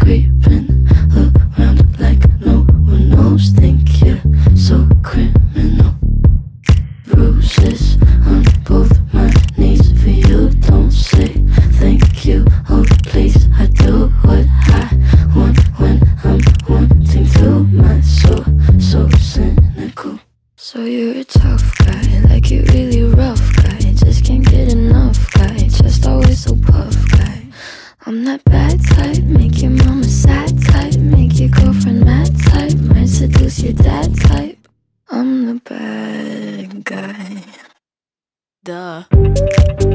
creeping around like no one knows. Think you're so criminal. Bruises on both my knees for you. Don't say thank you. Oh, please, I do what I want when I'm wanting to. My soul, so cynical. So you're a tough guy, like you really rough guy. Just can't get enough guy, just always so puff guy. I'm that bad type, your dad type. I'm the bad guy. Duh.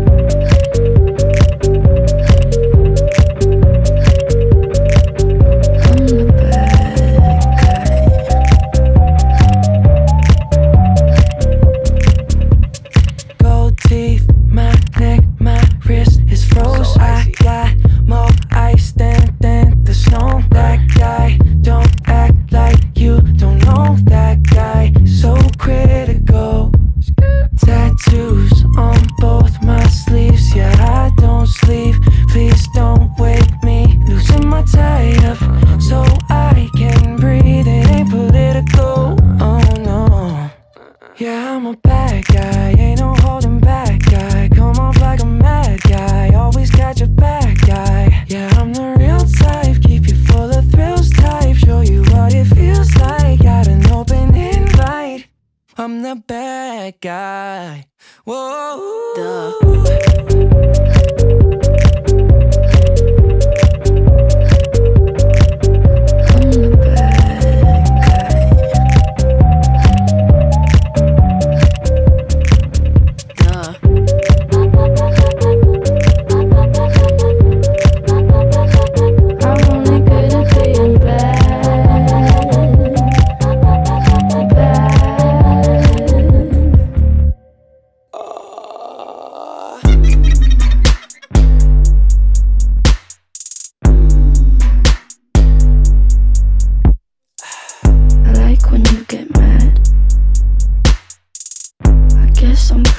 Ain't no holding back guy. Come off like a mad guy, always got your back guy. Yeah, I'm the real type, keep you full of thrills type. Show you what it feels like, got an open invite. I'm the bad guy. Whoa. I'm